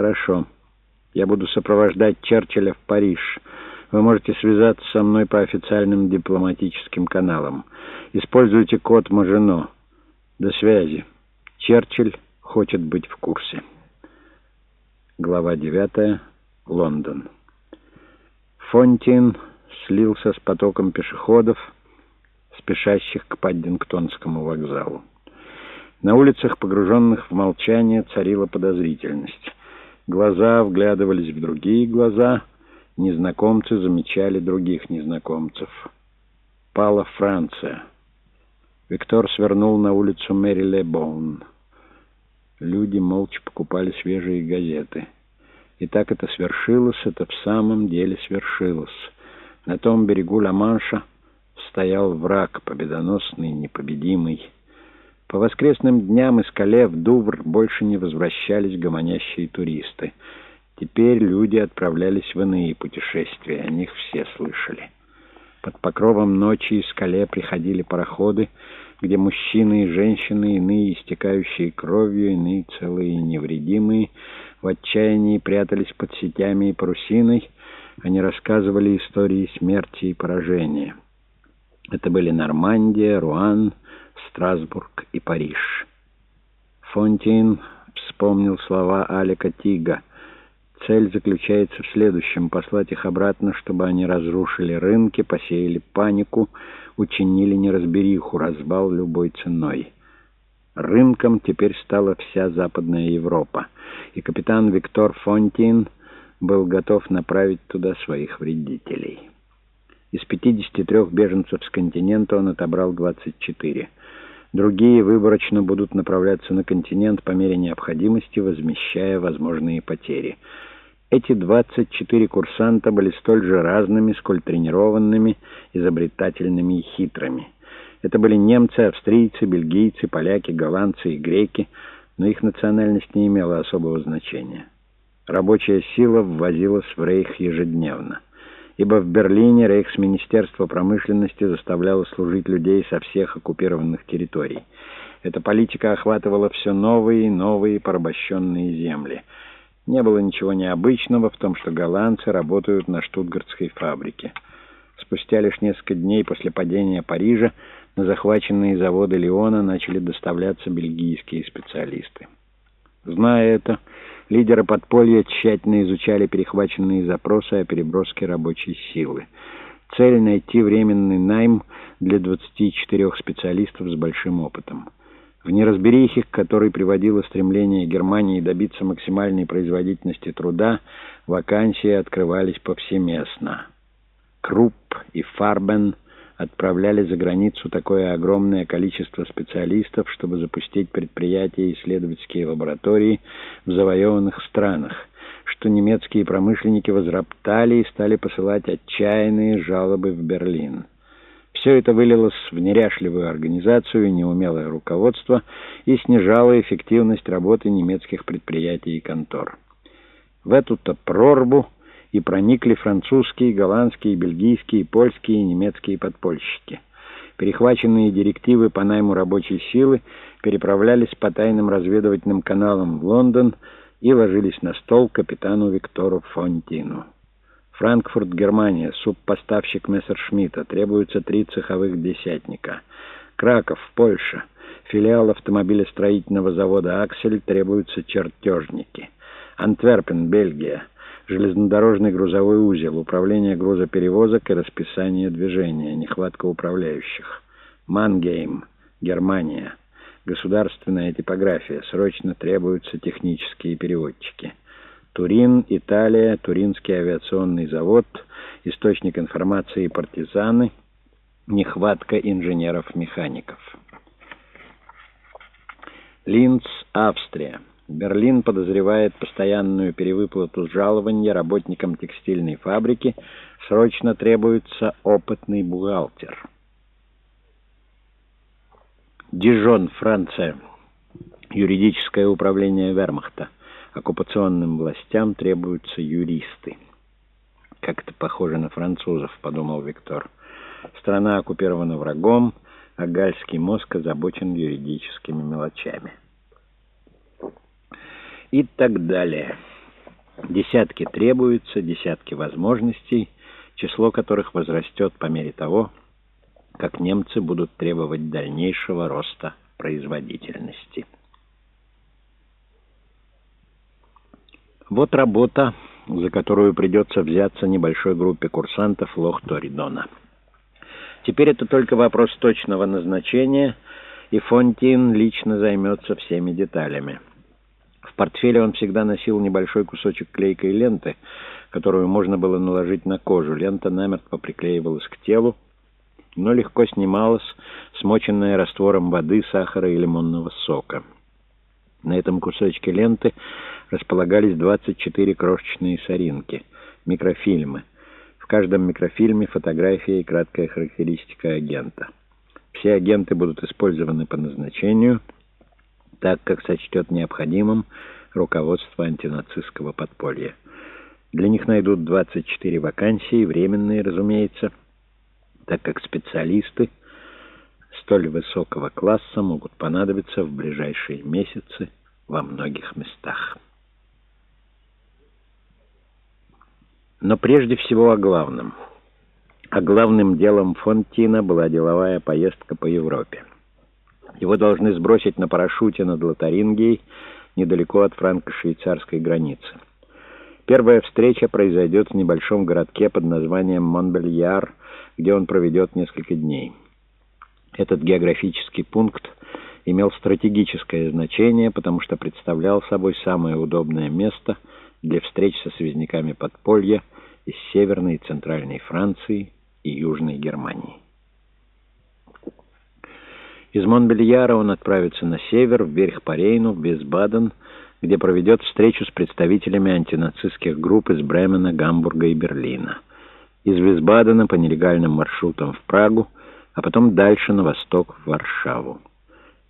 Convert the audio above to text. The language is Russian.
«Хорошо. Я буду сопровождать Черчилля в Париж. Вы можете связаться со мной по официальным дипломатическим каналам. Используйте код Мажино. До связи. Черчилль хочет быть в курсе». Глава 9. Лондон. Фонтин слился с потоком пешеходов, спешащих к Паддингтонскому вокзалу. На улицах, погруженных в молчание, царила подозрительность. Глаза вглядывались в другие глаза, незнакомцы замечали других незнакомцев. Пала Франция. Виктор свернул на улицу Мэри Лебоун. Люди молча покупали свежие газеты. И так это свершилось, это в самом деле свершилось. На том берегу Ла-Манша стоял враг, победоносный, непобедимый. По воскресным дням из Кале в Дувр больше не возвращались гомонящие туристы. Теперь люди отправлялись в иные путешествия, о них все слышали. Под покровом ночи из Кале приходили пароходы, где мужчины и женщины, иные истекающие кровью, иные целые и невредимые, в отчаянии прятались под сетями и парусиной, они рассказывали истории смерти и поражения. Это были Нормандия, Руан, Страсбург и Париж. Фонтин вспомнил слова Алика Тига. Цель заключается в следующем — послать их обратно, чтобы они разрушили рынки, посеяли панику, учинили неразбериху, разбал любой ценой. Рынком теперь стала вся Западная Европа, и капитан Виктор Фонтин — был готов направить туда своих вредителей. Из 53 беженцев с континента он отобрал 24. Другие выборочно будут направляться на континент по мере необходимости, возмещая возможные потери. Эти 24 курсанта были столь же разными, сколь тренированными, изобретательными и хитрыми. Это были немцы, австрийцы, бельгийцы, поляки, голландцы и греки, но их национальность не имела особого значения. Рабочая сила ввозилась в Рейх ежедневно, ибо в Берлине Рейхсминистерство промышленности заставляло служить людей со всех оккупированных территорий. Эта политика охватывала все новые и новые порабощенные земли. Не было ничего необычного в том, что голландцы работают на штутгартской фабрике. Спустя лишь несколько дней после падения Парижа на захваченные заводы Леона начали доставляться бельгийские специалисты. Зная это, Лидеры подполья тщательно изучали перехваченные запросы о переброске рабочей силы. Цель — найти временный найм для 24 специалистов с большим опытом. В неразберихе, к которой приводило стремление Германии добиться максимальной производительности труда, вакансии открывались повсеместно. Крупп и Фарбен — отправляли за границу такое огромное количество специалистов, чтобы запустить предприятия и исследовательские лаборатории в завоеванных странах, что немецкие промышленники возроптали и стали посылать отчаянные жалобы в Берлин. Все это вылилось в неряшливую организацию и неумелое руководство и снижало эффективность работы немецких предприятий и контор. В эту-то прорву и проникли французские, голландские, бельгийские, польские и немецкие подпольщики. Перехваченные директивы по найму рабочей силы переправлялись по тайным разведывательным каналам в Лондон и ложились на стол капитану Виктору Фонтину. Франкфурт, Германия, субпоставщик Мессершмитта, требуется три цеховых десятника. Краков, Польша, филиал автомобилестроительного завода «Аксель» требуются чертежники. Антверпен, Бельгия, железнодорожный грузовой узел, управление грузоперевозок и расписание движения, нехватка управляющих. Мангейм, Германия. Государственная типография. Срочно требуются технические переводчики. Турин, Италия, Туринский авиационный завод, источник информации партизаны, нехватка инженеров-механиков. Линц, Австрия. Берлин подозревает постоянную перевыплату жалования работникам текстильной фабрики. Срочно требуется опытный бухгалтер. Дижон, Франция. Юридическое управление вермахта. Оккупационным властям требуются юристы. «Как это похоже на французов», — подумал Виктор. «Страна оккупирована врагом, а гальский мозг озабочен юридическими мелочами» и так далее. Десятки требуются, десятки возможностей, число которых возрастет по мере того, как немцы будут требовать дальнейшего роста производительности. Вот работа, за которую придется взяться небольшой группе курсантов Лох-Торидона. Теперь это только вопрос точного назначения, и Фонтин лично займется всеми деталями. Портфеле он всегда носил небольшой кусочек клейкой ленты, которую можно было наложить на кожу. Лента намертво приклеивалась к телу, но легко снималась, смоченная раствором воды, сахара и лимонного сока. На этом кусочке ленты располагались 24 крошечные соринки, микрофильмы. В каждом микрофильме фотография и краткая характеристика агента. Все агенты будут использованы по назначению, так как сочтет необходимым руководство антинацистского подполья. Для них найдут 24 вакансии, временные, разумеется, так как специалисты столь высокого класса могут понадобиться в ближайшие месяцы во многих местах. Но прежде всего о главном. А главным делом Фонтина была деловая поездка по Европе. Его должны сбросить на парашюте над Лотарингией, недалеко от франко-швейцарской границы. Первая встреча произойдет в небольшом городке под названием Монбельяр, где он проведет несколько дней. Этот географический пункт имел стратегическое значение, потому что представлял собой самое удобное место для встреч со связняками подполья из Северной и Центральной Франции и Южной Германии. Из Монбельяра он отправится на север, вверх по Рейну, в Висбаден, где проведет встречу с представителями антинацистских групп из Бремена, Гамбурга и Берлина. Из Висбадена по нелегальным маршрутам в Прагу, а потом дальше на восток в Варшаву.